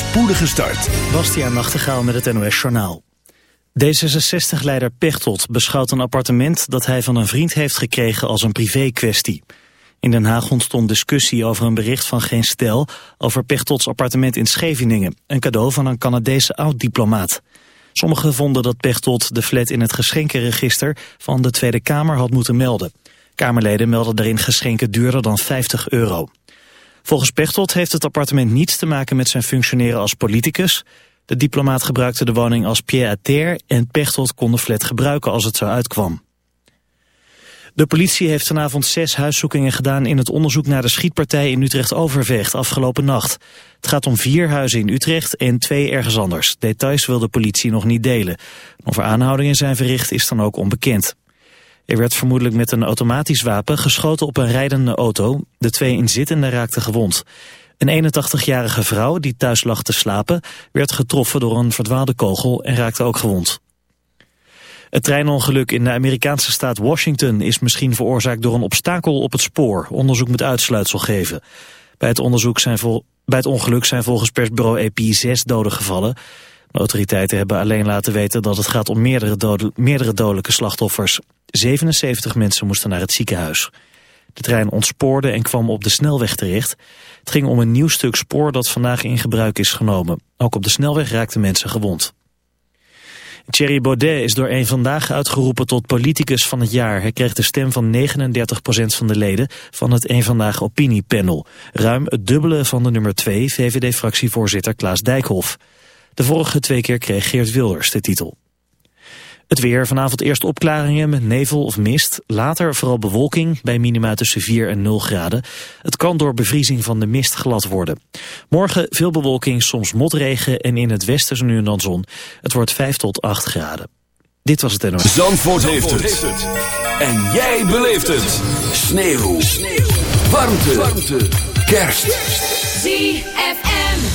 spoedige start. Bastiaan Nachtegaal met het NOS Journaal. D66-leider Pechtold beschouwt een appartement dat hij van een vriend heeft gekregen als een privé-kwestie. In Den Haag ontstond discussie over een bericht van Geen Stel over Pechtolds appartement in Scheveningen, een cadeau van een Canadese oud-diplomaat. Sommigen vonden dat Pechtold de flat in het geschenkenregister van de Tweede Kamer had moeten melden. Kamerleden melden daarin geschenken duurder dan 50 euro. Volgens Pechtold heeft het appartement niets te maken met zijn functioneren als politicus. De diplomaat gebruikte de woning als pied-à-terre en Pechtold kon de flat gebruiken als het zo uitkwam. De politie heeft vanavond zes huiszoekingen gedaan in het onderzoek naar de schietpartij in Utrecht-Overvecht afgelopen nacht. Het gaat om vier huizen in Utrecht en twee ergens anders. Details wil de politie nog niet delen. Of er aanhoudingen zijn verricht is dan ook onbekend. Er werd vermoedelijk met een automatisch wapen geschoten op een rijdende auto. De twee inzittenden raakten gewond. Een 81-jarige vrouw die thuis lag te slapen werd getroffen door een verdwaalde kogel en raakte ook gewond. Het treinongeluk in de Amerikaanse staat Washington is misschien veroorzaakt door een obstakel op het spoor. Onderzoek moet uitsluitsel geven. Bij het, onderzoek zijn vol bij het ongeluk zijn volgens persbureau AP zes doden gevallen. Autoriteiten hebben alleen laten weten dat het gaat om meerdere, meerdere dodelijke slachtoffers. 77 mensen moesten naar het ziekenhuis. De trein ontspoorde en kwam op de snelweg terecht. Het ging om een nieuw stuk spoor dat vandaag in gebruik is genomen. Ook op de snelweg raakten mensen gewond. Thierry Baudet is door een vandaag uitgeroepen tot politicus van het jaar. Hij kreeg de stem van 39% van de leden van het een vandaag opiniepanel. Ruim het dubbele van de nummer 2 VVD-fractievoorzitter Klaas Dijkhoff. De vorige twee keer kreeg Geert Wilders de titel. Het weer, vanavond eerst opklaringen met nevel of mist. Later vooral bewolking bij minima tussen 4 en 0 graden. Het kan door bevriezing van de mist glad worden. Morgen veel bewolking, soms motregen en in het westen zo nu en dan zon. Het wordt 5 tot 8 graden. Dit was het NOS. Zandvoort, Zandvoort heeft, het. En jij beleeft het. Sneeuw. Sneeuw. Warmte. Warmte. Kerst. ZFM.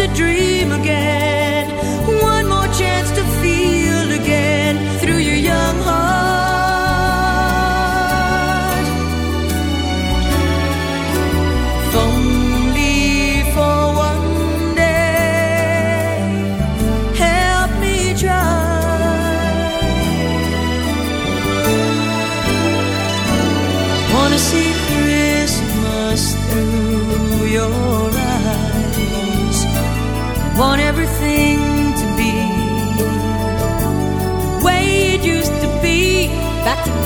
to dream again.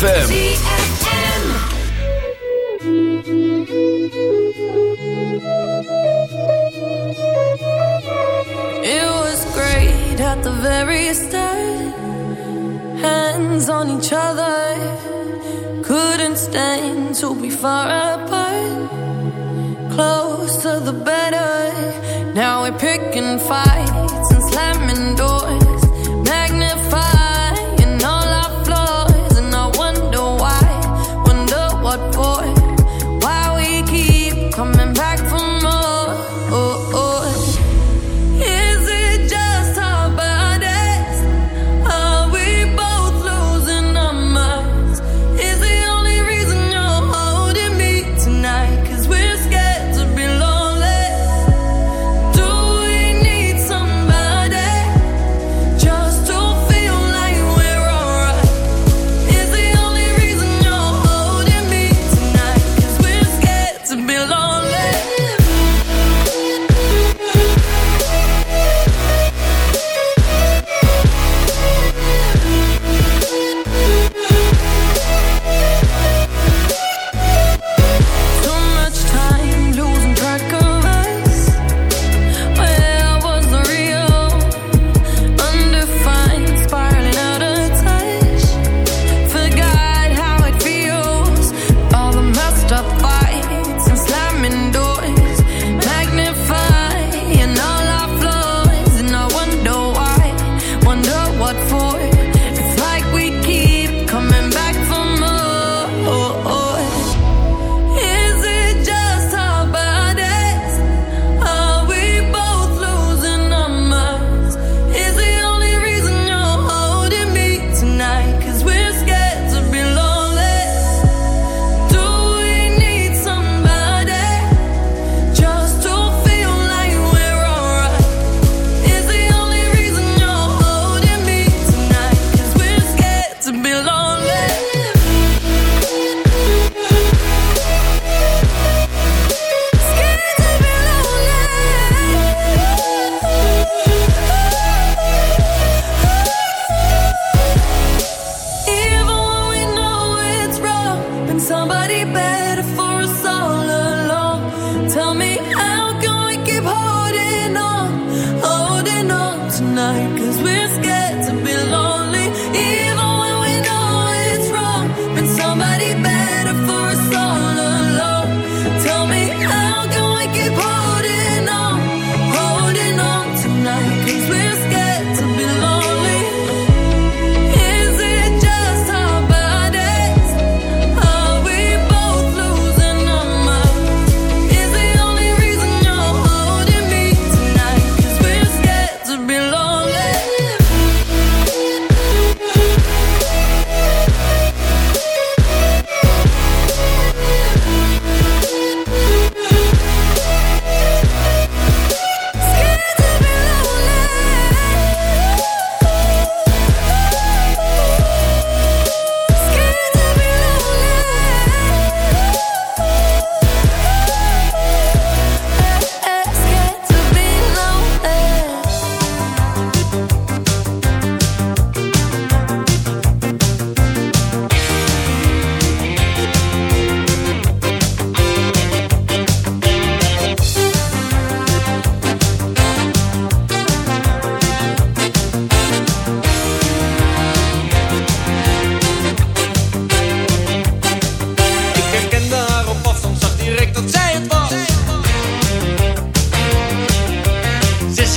ZFM. It was great at the very start. Hands on each other. Couldn't stand to be far apart. Closer the better. Now we're picking fights.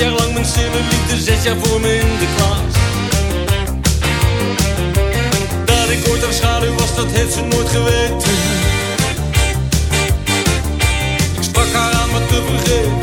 jaar lang mijn slimme liefde, zes jaar voor me in de klas. Dat ik ooit haar schaduw was, dat heeft ze nooit geweten. Ik sprak haar aan, maar te vergeten.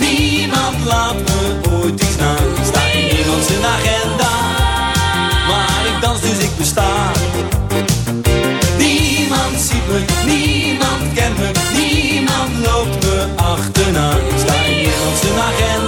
Niemand laat me ooit iets na. Sta in niemand agenda. Maar ik dans dus ik besta. Niemand ziet me, niemand kent me. Niemand loopt me achterna. Sta in niemand agenda.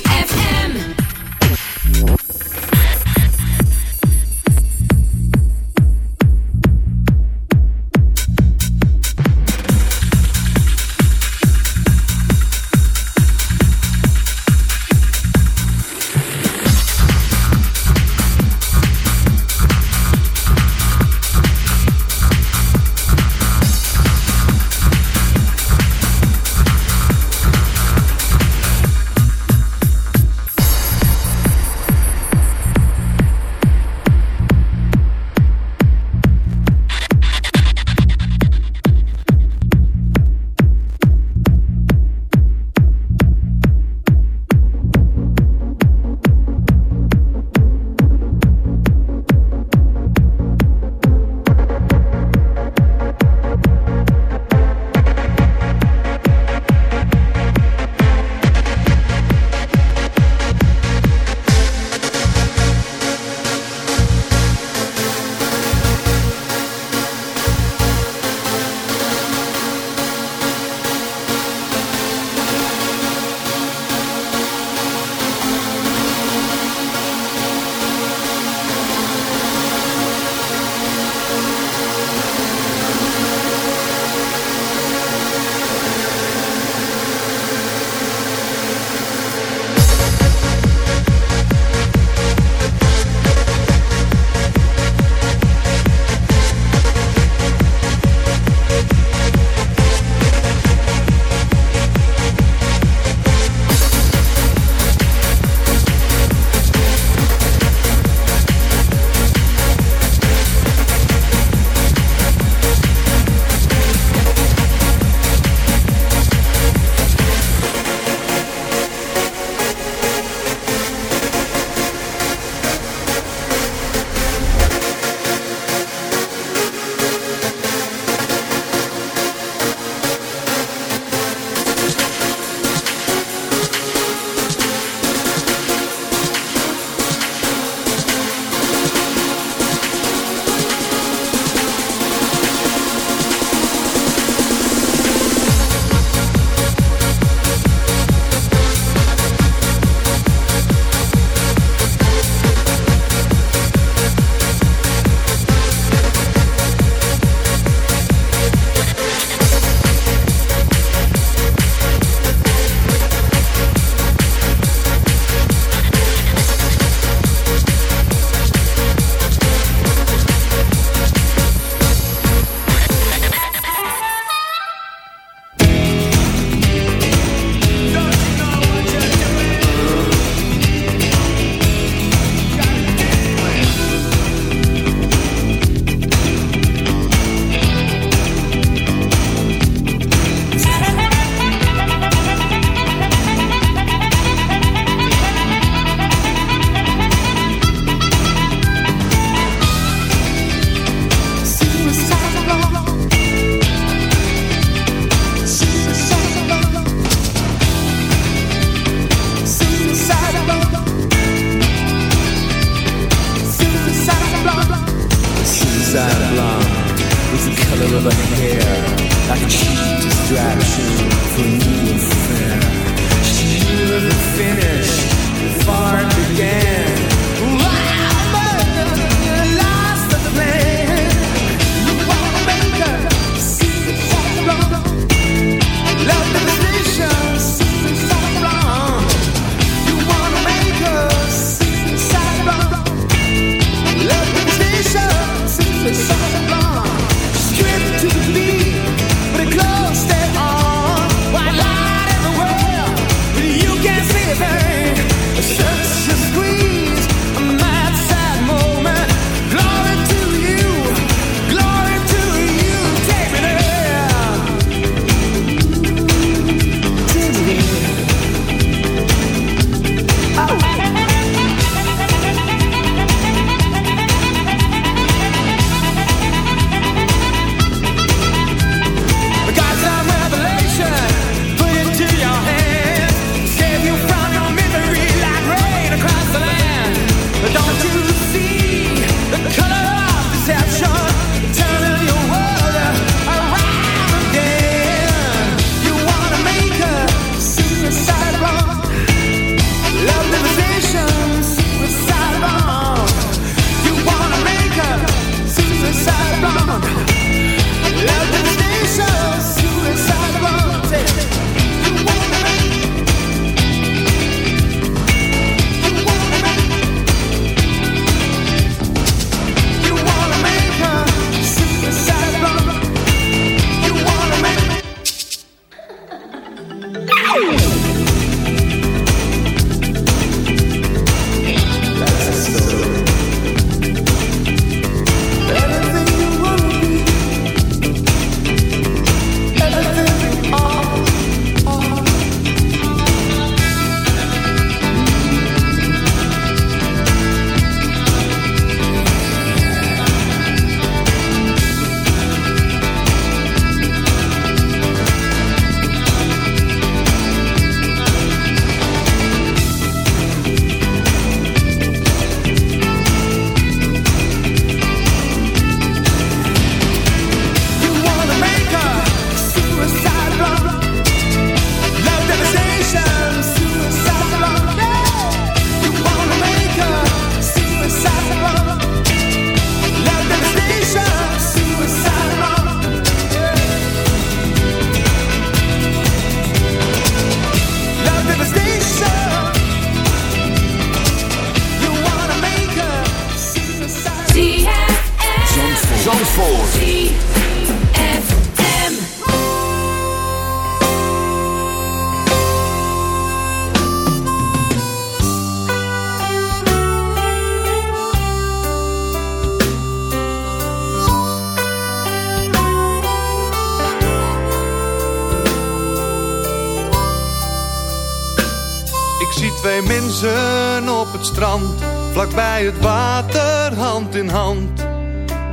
twee mensen op het strand, vlakbij het water, hand in hand.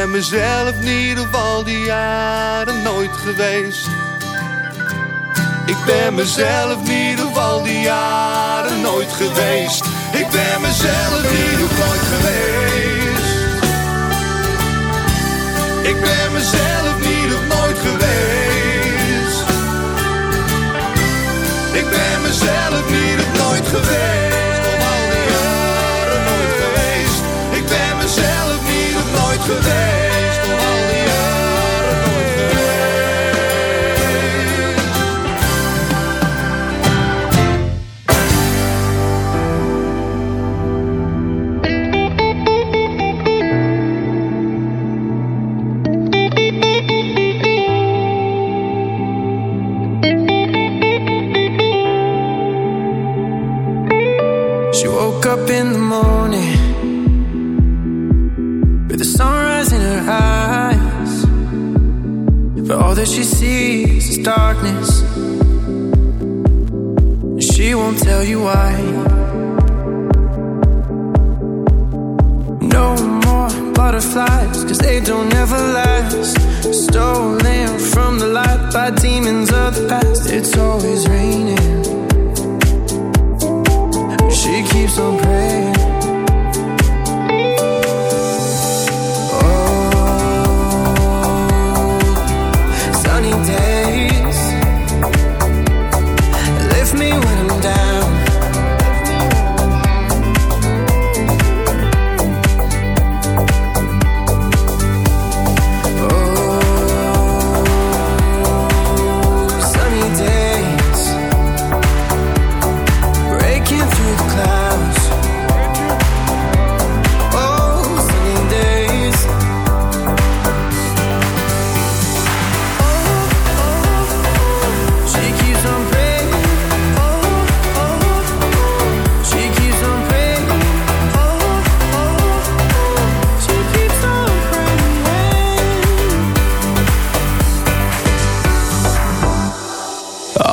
Ben mezelf niet op al die jaren nooit geweest. Ik ben mezelf niet op al die jaren nooit geweest. Ik ben mezelf op nooit geweest. Ik ben mezelf niet op nooit geweest. Ik ben mezelf niet op nooit geweest.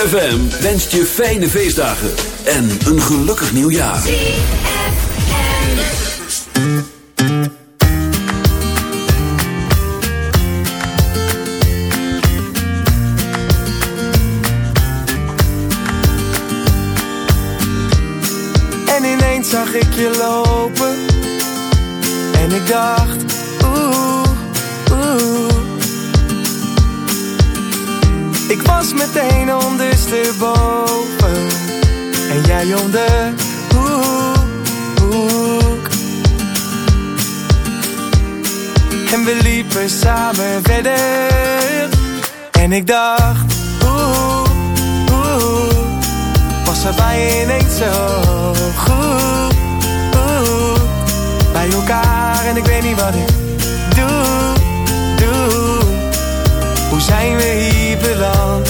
ZFM wenst je fijne feestdagen en een gelukkig nieuwjaar. En ineens zag ik je lopen En ik dacht En we liepen samen verder. En ik dacht Oeh, oeh. Was er bij ineens zo goed? Bij elkaar en ik weet niet wat ik doe, doe. Hoe zijn we hier beland?